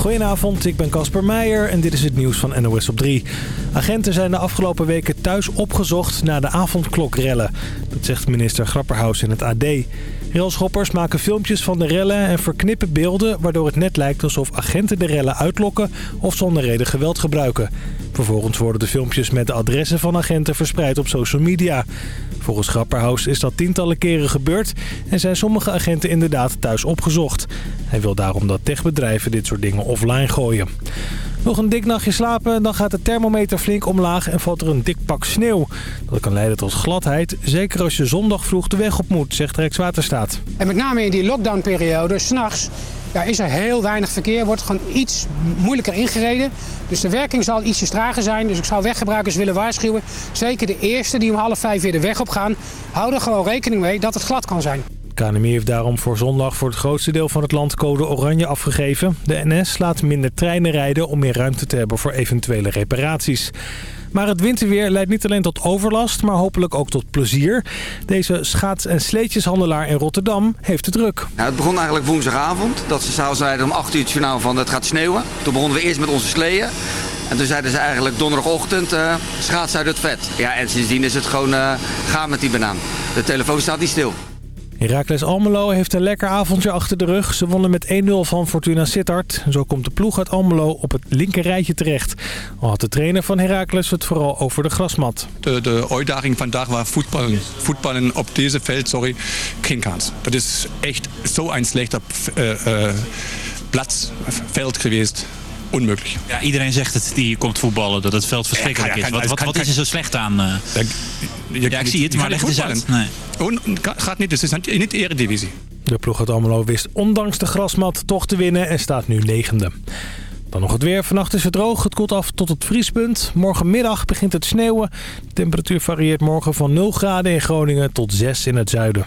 Goedenavond, ik ben Casper Meijer en dit is het nieuws van NOS op 3. Agenten zijn de afgelopen weken thuis opgezocht na de avondklokrellen. Dat zegt minister Grapperhaus in het AD. Railschoppers maken filmpjes van de rellen en verknippen beelden... waardoor het net lijkt alsof agenten de rellen uitlokken of zonder reden geweld gebruiken. Vervolgens worden de filmpjes met de adressen van agenten verspreid op social media. Volgens Grapperhaus is dat tientallen keren gebeurd en zijn sommige agenten inderdaad thuis opgezocht. Hij wil daarom dat techbedrijven dit soort dingen offline gooien. Nog een dik nachtje slapen, dan gaat de thermometer flink omlaag en valt er een dik pak sneeuw. Dat kan leiden tot gladheid, zeker als je zondag vroeg de weg op moet, zegt Rijkswaterstaat. En met name in die lockdownperiode, s'nachts, ja, is er heel weinig verkeer. Wordt gewoon iets moeilijker ingereden. Dus de werking zal ietsje trager zijn. Dus ik zou weggebruikers willen waarschuwen. Zeker de eerste die om half vijf weer de weg op gaan. Hou er gewoon rekening mee dat het glad kan zijn. KNMI heeft daarom voor zondag voor het grootste deel van het land code oranje afgegeven. De NS laat minder treinen rijden om meer ruimte te hebben voor eventuele reparaties. Maar het winterweer leidt niet alleen tot overlast, maar hopelijk ook tot plezier. Deze schaats- en sleetjeshandelaar in Rotterdam heeft het druk. Nou, het begon eigenlijk woensdagavond. Dat ze s'avonds zeiden om 8 uur het journaal van het gaat sneeuwen. Toen begonnen we eerst met onze sleeën. En toen zeiden ze eigenlijk donderdagochtend uh, schaats uit het vet. Ja, en sindsdien is het gewoon uh, gaan met die banaan. De telefoon staat niet stil. Heracles Almelo heeft een lekker avondje achter de rug. Ze wonnen met 1-0 van Fortuna Sittard. Zo komt de ploeg uit Almelo op het linker rijtje terecht. Al had de trainer van Heracles het vooral over de grasmat. De, de uitdaging vandaag was voetballen. Voetballen op deze veld, sorry, geen kans. Dat is echt zo'n slechter uh, uh, plaats, veld geweest onmogelijk. Ja, iedereen zegt het die komt voetballen dat het veld verschrikkelijk is. Wat, wat, wat is er zo slecht aan? Uh... Ja, ik zie het, maar leg het eens uit. Nee. Gaat niet, dus het is niet de eredivisie. De ploeg uit Almelo wist ondanks de grasmat toch te winnen en staat nu negende. Dan nog het weer. Vannacht is het droog. Het koelt af tot het vriespunt. Morgenmiddag begint het sneeuwen. De temperatuur varieert morgen van 0 graden in Groningen tot 6 in het zuiden.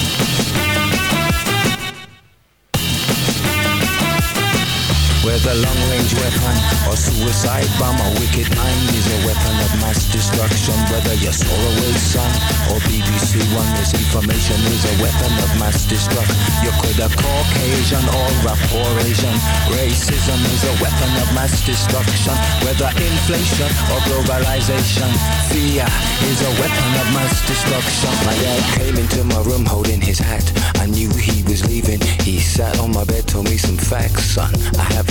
Whether long-range weapon or suicide bomb, a wicked mind is a weapon of mass destruction. Whether you're Solarway Sun or BBC One, misinformation is a weapon of mass destruction. You could have Caucasian or rapport Asian. Racism is a weapon of mass destruction. Whether inflation or globalization, fear is a weapon of mass destruction. My dad came into my room holding his hat. I knew he was leaving. He sat on my bed, told me some facts, son. I have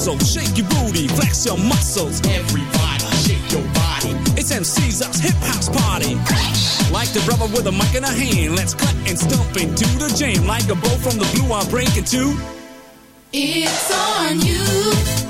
hustle. Shake your booty, flex your muscles. Everybody, shake your body. It's MC's us hip hop's party. Like the brother with a mic in a hand, let's cut and stomp into the jam. Like a bow from the blue, I'm breaking two. It's on you.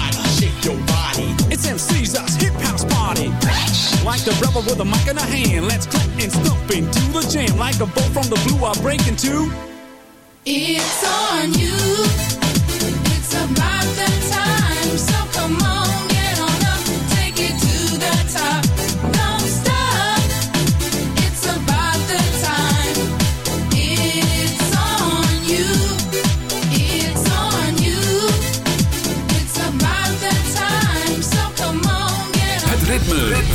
your body. It's MC's us hip house party. Like the rebel with a mic in a hand. Let's clap and stomp into the jam like a bolt from the blue. I break into. It's on you.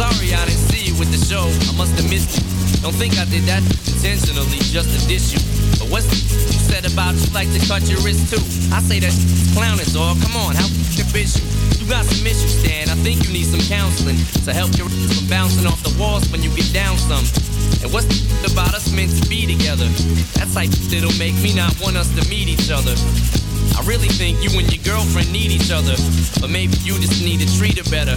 Sorry I didn't see you with the show. I must have missed you. Don't think I did that intentionally just to diss you. But what's you said about you like to cut your wrist too? I say that clowning, dog. Come on, how f***ing bitch you? You got some issues, Dan. I think you need some counseling to help your from bouncing off the walls when you get down some. And what's the about us meant to be together? That's like that'll make me not want us to meet each other. I really think you and your girlfriend need each other, but maybe you just need to treat her better.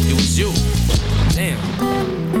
it was you. Damn.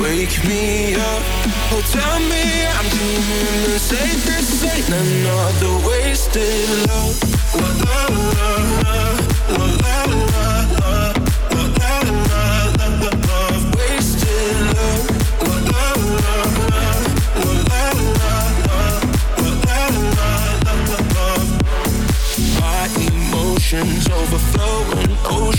Wake me up, oh tell me I'm doing the safest thing Another wasted love, Love, wasted love, la la la la La la la la, Love, my emotions overflow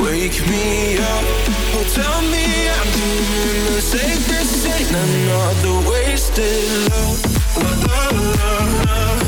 Wake me up, oh tell me I'm doing the safest thing. I'm the wasted love, love, love, love.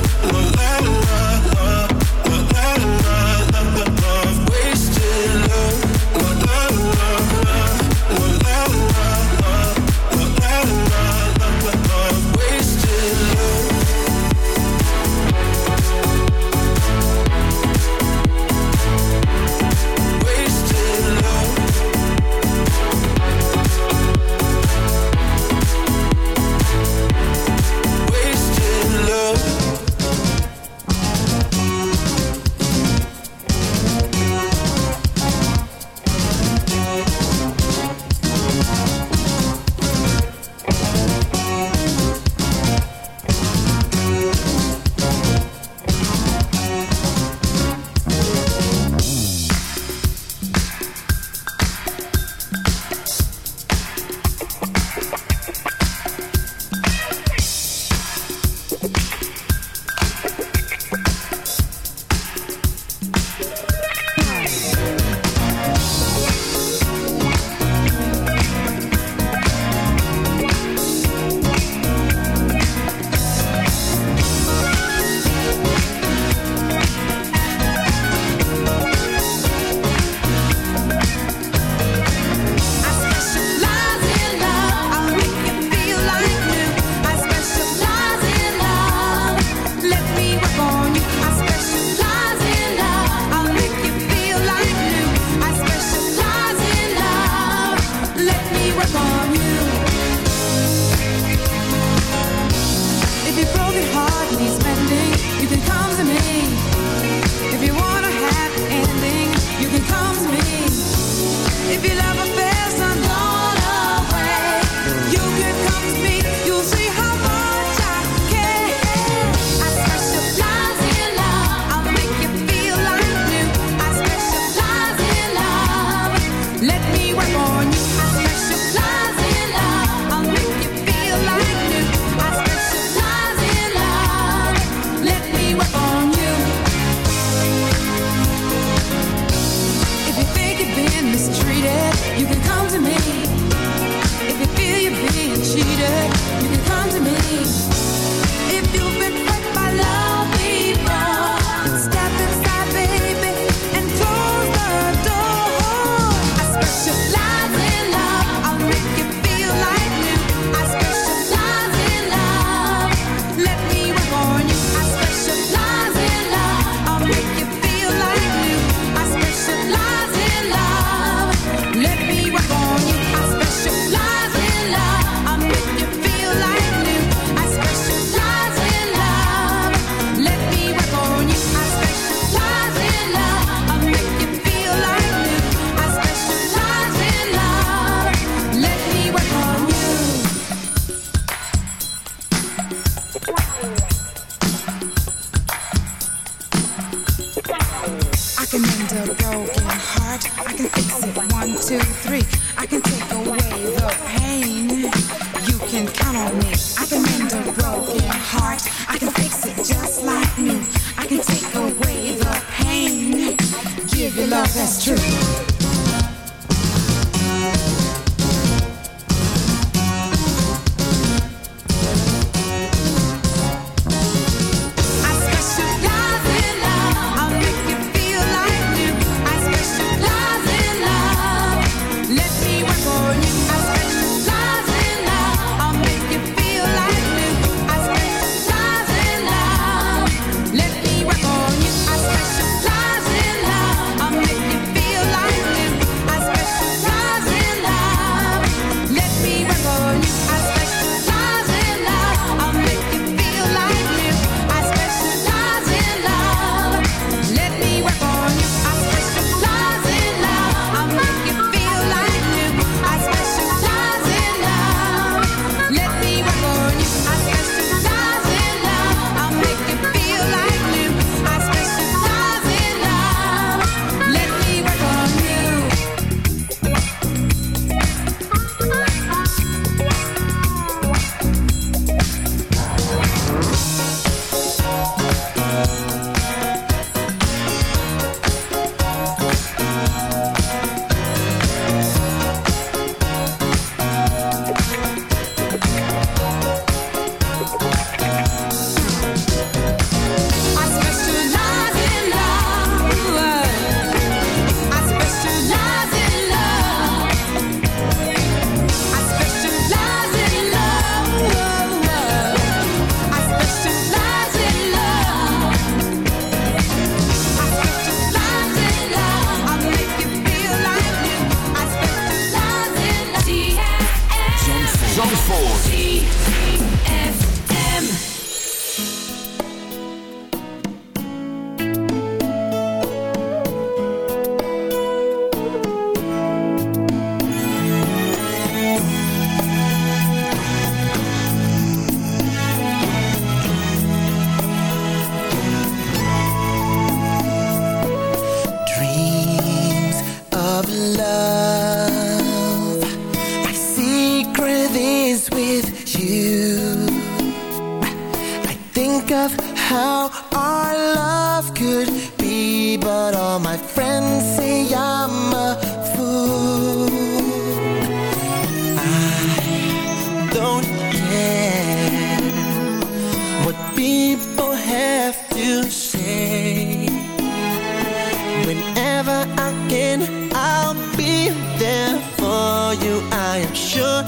sure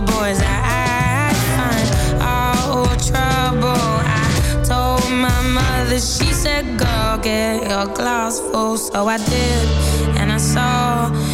the boys I, find all trouble. I told my mother, she said, Go get your glass full. So I did, and I saw.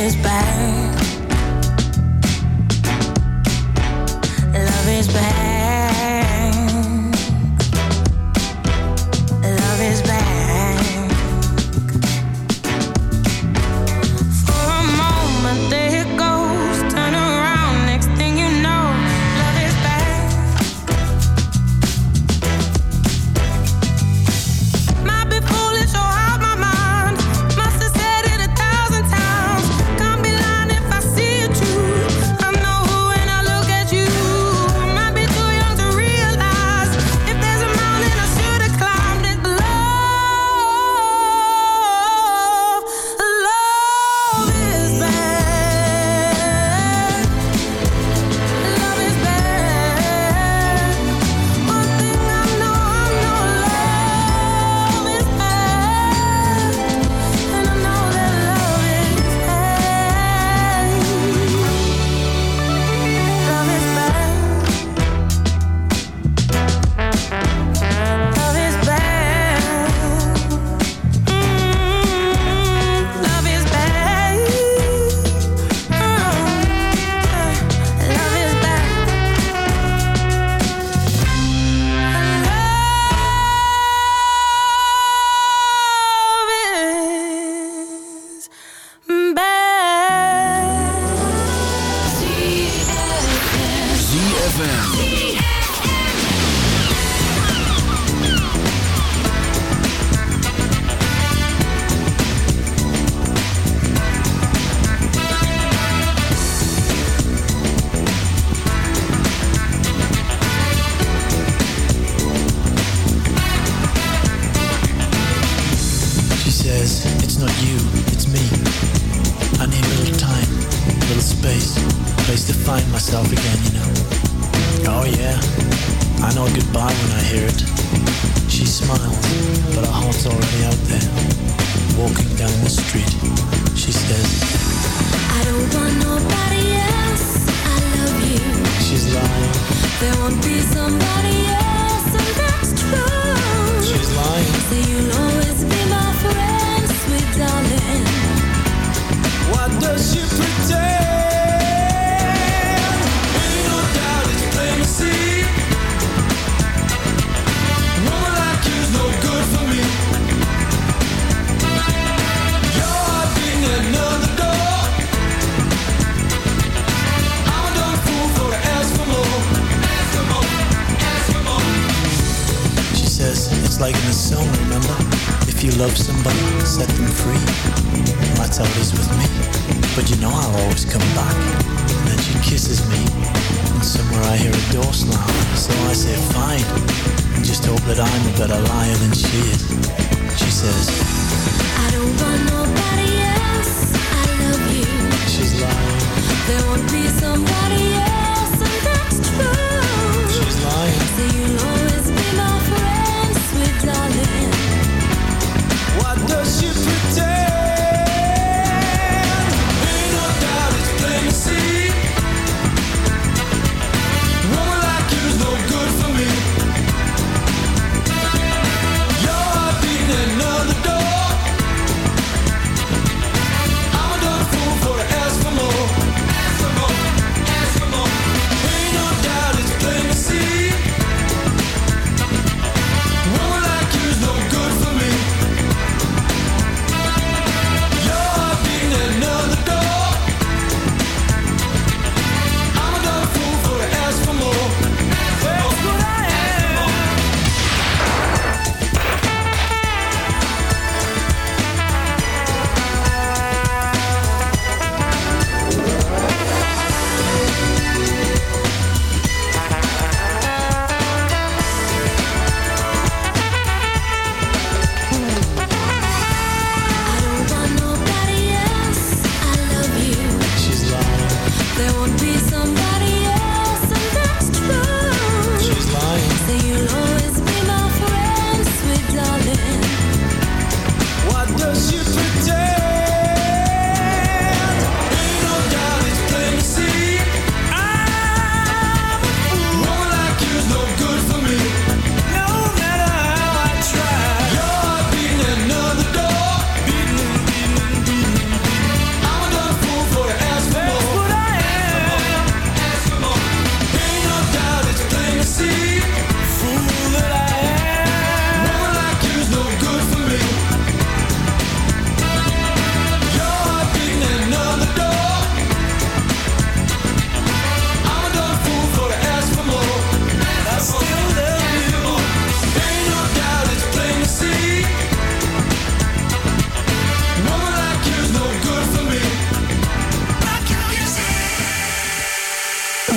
Love is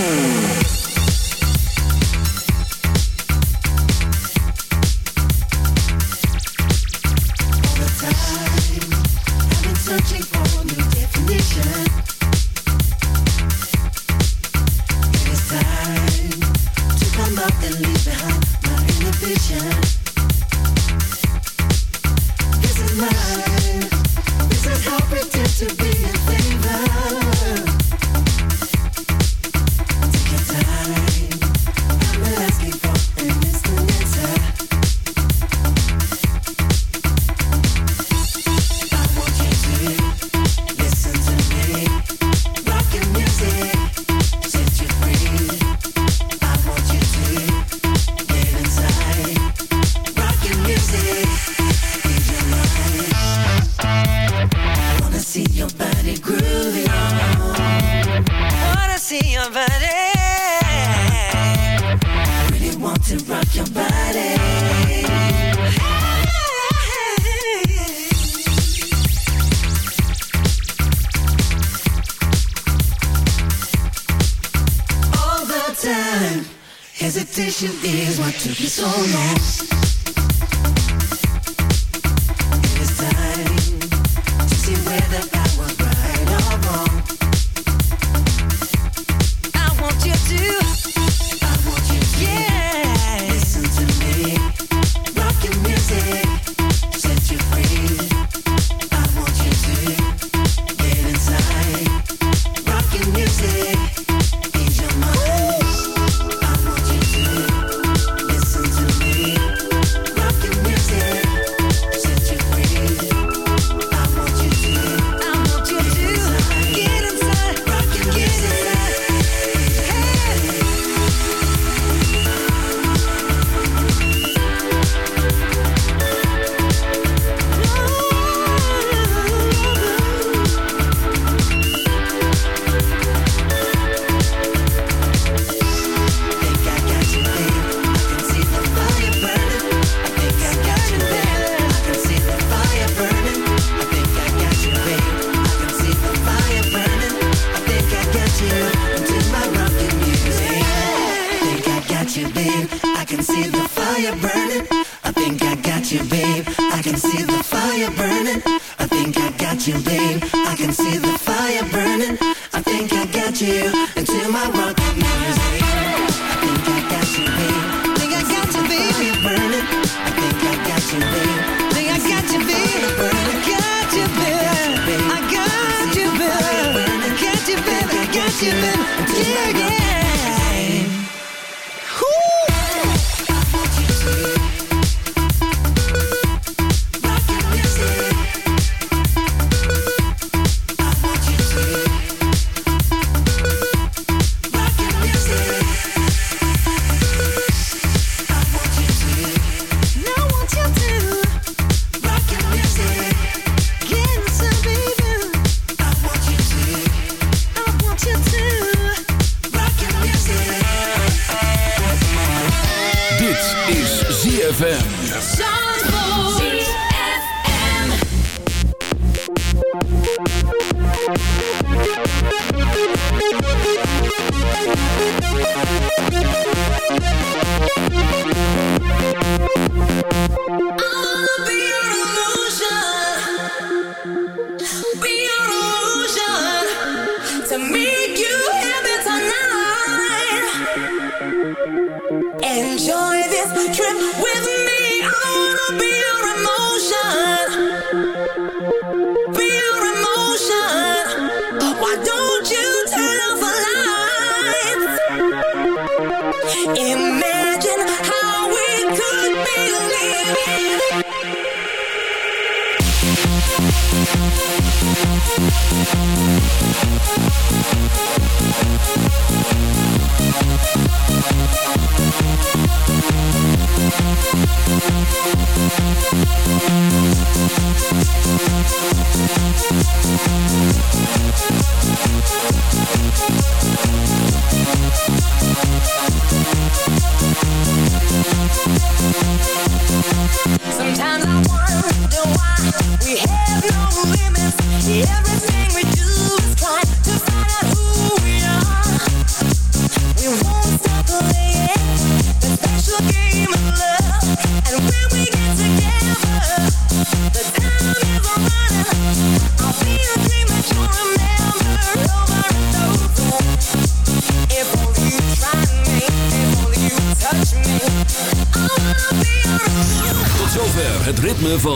Mm-hmm.